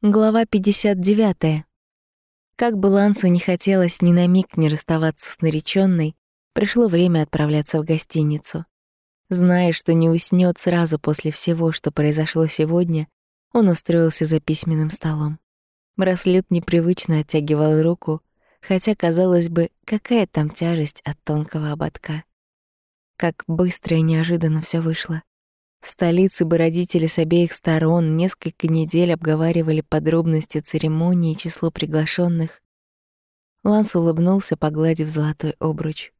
Глава 59. Как бы Лансу не хотелось ни на миг не расставаться с нареченной, пришло время отправляться в гостиницу. Зная, что не уснет сразу после всего, что произошло сегодня, он устроился за письменным столом. Браслет непривычно оттягивал руку, хотя, казалось бы, какая там тяжесть от тонкого ободка. Как быстро и неожиданно все вышло. В столице бы родители с обеих сторон несколько недель обговаривали подробности церемонии и число приглашенных. Ланс улыбнулся, погладив золотой обруч.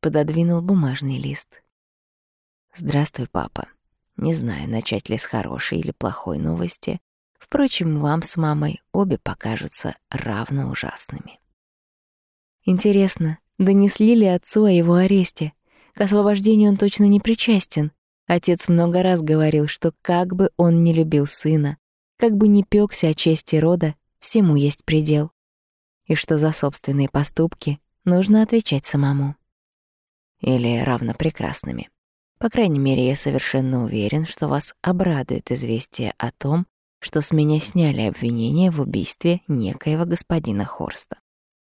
Пододвинул бумажный лист. «Здравствуй, папа. Не знаю, начать ли с хорошей или плохой новости. Впрочем, вам с мамой обе покажутся равно ужасными». Интересно, донесли ли отцу о его аресте? К освобождению он точно не причастен. Отец много раз говорил, что как бы он не любил сына, как бы не пёкся о чести рода, всему есть предел. И что за собственные поступки нужно отвечать самому. Или равно прекрасными. По крайней мере, я совершенно уверен, что вас обрадует известие о том, что с меня сняли обвинение в убийстве некоего господина Хорста.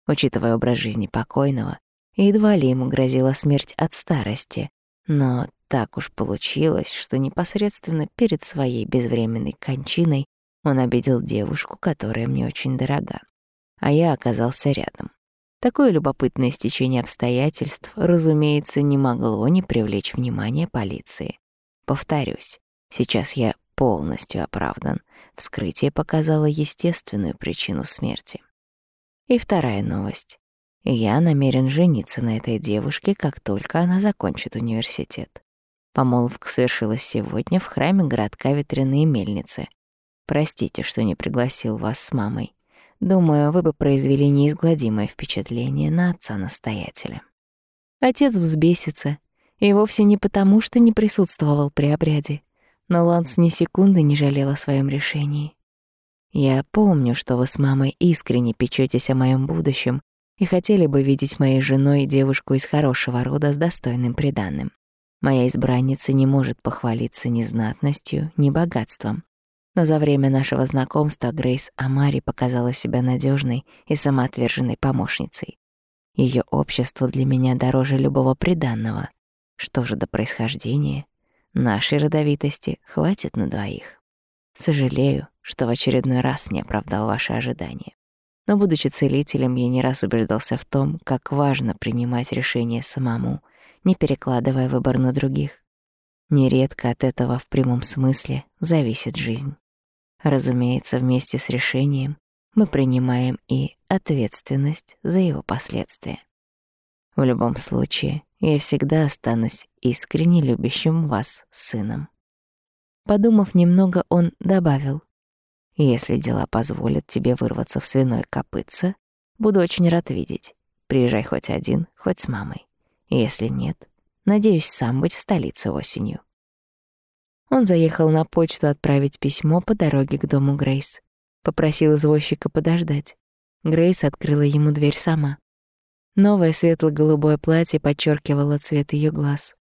Учитывая образ жизни покойного, едва ли ему грозила смерть от старости, но так уж получилось, что непосредственно перед своей безвременной кончиной он обидел девушку, которая мне очень дорога. А я оказался рядом. Такое любопытное стечение обстоятельств, разумеется, не могло не привлечь внимание полиции. Повторюсь, сейчас я полностью оправдан. Вскрытие показало естественную причину смерти. И вторая новость. Я намерен жениться на этой девушке, как только она закончит университет. Помолвка совершилась сегодня в храме городка Ветряные Мельницы. Простите, что не пригласил вас с мамой. Думаю, вы бы произвели неизгладимое впечатление на отца-настоятеля. Отец взбесится, и вовсе не потому, что не присутствовал при обряде, но Ланс ни секунды не жалел о своем решении. Я помню, что вы с мамой искренне печётесь о моем будущем и хотели бы видеть моей женой девушку из хорошего рода с достойным приданым. Моя избранница не может похвалиться ни знатностью, ни богатством. Но за время нашего знакомства Грейс Амари показала себя надежной и самоотверженной помощницей. Ее общество для меня дороже любого приданного. Что же до происхождения? Нашей родовитости хватит на двоих. Сожалею, что в очередной раз не оправдал ваши ожидания. Но, будучи целителем, я не раз убеждался в том, как важно принимать решения самому — не перекладывая выбор на других. Нередко от этого в прямом смысле зависит жизнь. Разумеется, вместе с решением мы принимаем и ответственность за его последствия. В любом случае, я всегда останусь искренне любящим вас сыном. Подумав немного, он добавил: "Если дела позволят тебе вырваться в свиной копытце, буду очень рад видеть. Приезжай хоть один, хоть с мамой. Если нет, надеюсь сам быть в столице осенью. Он заехал на почту отправить письмо по дороге к дому Грейс. Попросил извозчика подождать. Грейс открыла ему дверь сама. Новое светло-голубое платье подчеркивало цвет ее глаз.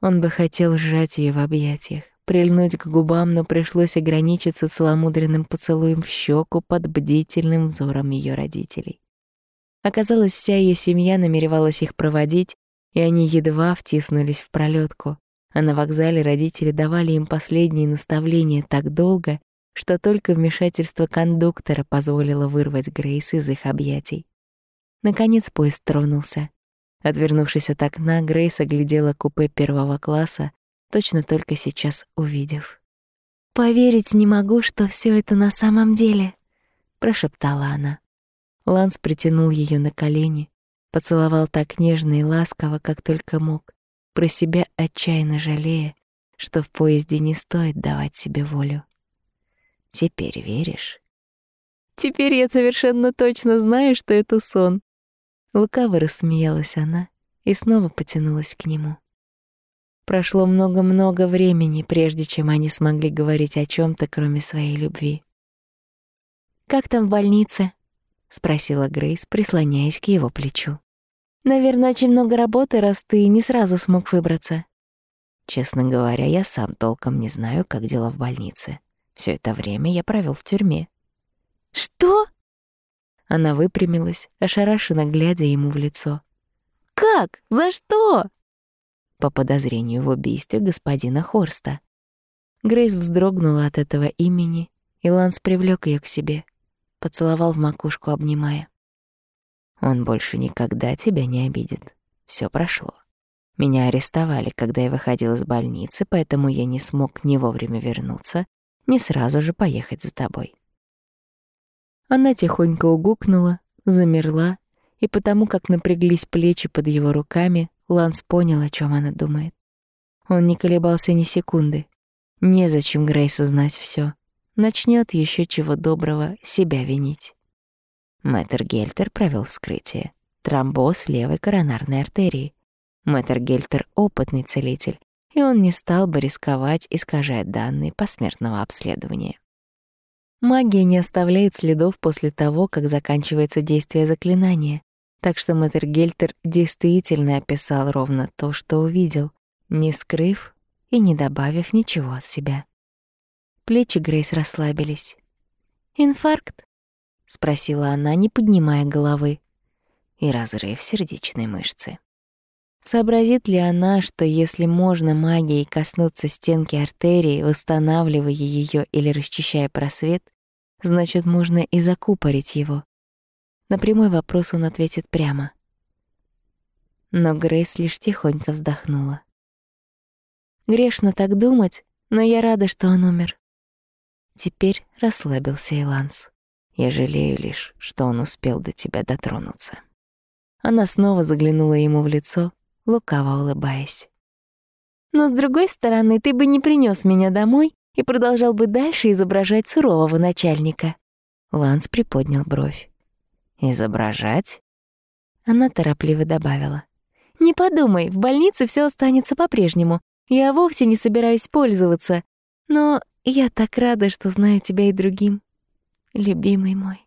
Он бы хотел сжать ее в объятиях, прильнуть к губам, но пришлось ограничиться целомудренным поцелуем в щеку под бдительным взором ее родителей. Оказалось, вся ее семья намеревалась их проводить, и они едва втиснулись в пролетку, а на вокзале родители давали им последние наставления так долго, что только вмешательство кондуктора позволило вырвать Грейс из их объятий. Наконец поезд тронулся. Отвернувшись от окна, Грейс оглядела купе первого класса, точно только сейчас увидев. «Поверить не могу, что все это на самом деле», — прошептала она. Ланс притянул ее на колени, Поцеловал так нежно и ласково, как только мог, про себя отчаянно жалея, что в поезде не стоит давать себе волю. Теперь веришь? Теперь я совершенно точно знаю, что это сон. Лукаво рассмеялась она и снова потянулась к нему. Прошло много-много времени, прежде чем они смогли говорить о чем то кроме своей любви. «Как там в больнице?» — спросила Грейс, прислоняясь к его плечу. Наверное, очень много работы, раз ты не сразу смог выбраться. Честно говоря, я сам толком не знаю, как дела в больнице. Все это время я провел в тюрьме. «Что?» Она выпрямилась, ошарашенно глядя ему в лицо. «Как? За что?» По подозрению в убийстве господина Хорста. Грейс вздрогнула от этого имени, и Ланс привлёк её к себе, поцеловал в макушку, обнимая. «Он больше никогда тебя не обидит. Всё прошло. Меня арестовали, когда я выходил из больницы, поэтому я не смог ни вовремя вернуться, ни сразу же поехать за тобой. Она тихонько угукнула, замерла, и потому как напряглись плечи под его руками, Ланс понял, о чем она думает. Он не колебался ни секунды. Незачем Грейса знать все. Начнет еще чего доброго себя винить. Мэтр Гельтер провел вскрытие. Тромбоз левой коронарной артерии. Мэтр Гельтер — опытный целитель, и он не стал бы рисковать, искажая данные посмертного обследования. Магия не оставляет следов после того, как заканчивается действие заклинания, так что мэтр Гельтер действительно описал ровно то, что увидел, не скрыв и не добавив ничего от себя. Плечи Грейс расслабились. «Инфаркт?» — спросила она, не поднимая головы. «И разрыв сердечной мышцы». Сообразит ли она, что если можно магией коснуться стенки артерии, восстанавливая ее или расчищая просвет, значит, можно и закупорить его? На прямой вопрос он ответит прямо. Но Грейс лишь тихонько вздохнула. Грешно так думать, но я рада, что он умер. Теперь расслабился Иланс. Я жалею лишь, что он успел до тебя дотронуться. Она снова заглянула ему в лицо, лукаво улыбаясь. «Но с другой стороны, ты бы не принес меня домой и продолжал бы дальше изображать сурового начальника». Ланс приподнял бровь. «Изображать?» Она торопливо добавила. «Не подумай, в больнице все останется по-прежнему. Я вовсе не собираюсь пользоваться. Но я так рада, что знаю тебя и другим, любимый мой».